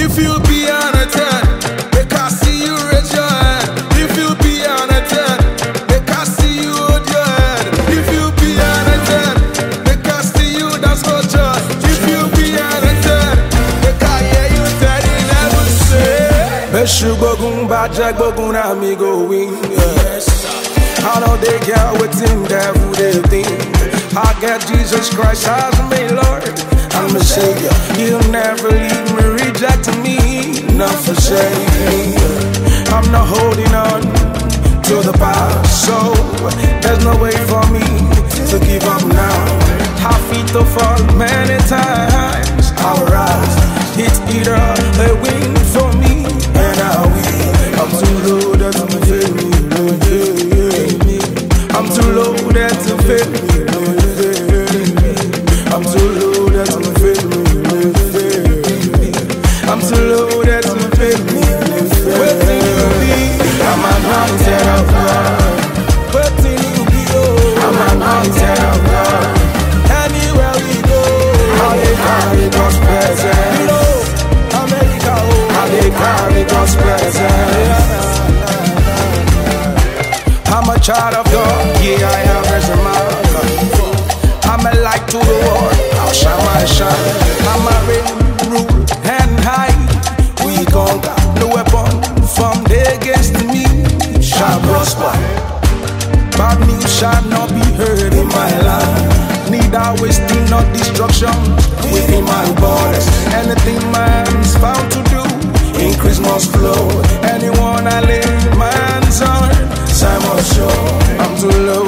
If you be anointed, make I see you raise your hand. If you be anointed, make I see you hold your head. If you be anointed, make I see you dance for joy. If you be anointed, make I hear you tell the level say. Beshu gogun baje gogun na mi go win. Yeah. I know they get within devil they think. I get Jesus Christ as my Lord and my Savior. He'll never leave not forsake me. I'm not holding on to the past, so there's no way for me to give up now. I feet to fall many times. I'll rise, it's either a win for me and I win. I'm too loaded to fail me. I'm too loaded to fail me, child of God, yeah, I am as a man. I'm a light to the world, I'll shine my shine. I'm a reign, and high. We conquer, no weapon from against me shall prosper. Bad news shall not be heard in my land. Neither wasting nor destruction within my borders. Anything man's found to do, increase must flow. Anyone I lay to feel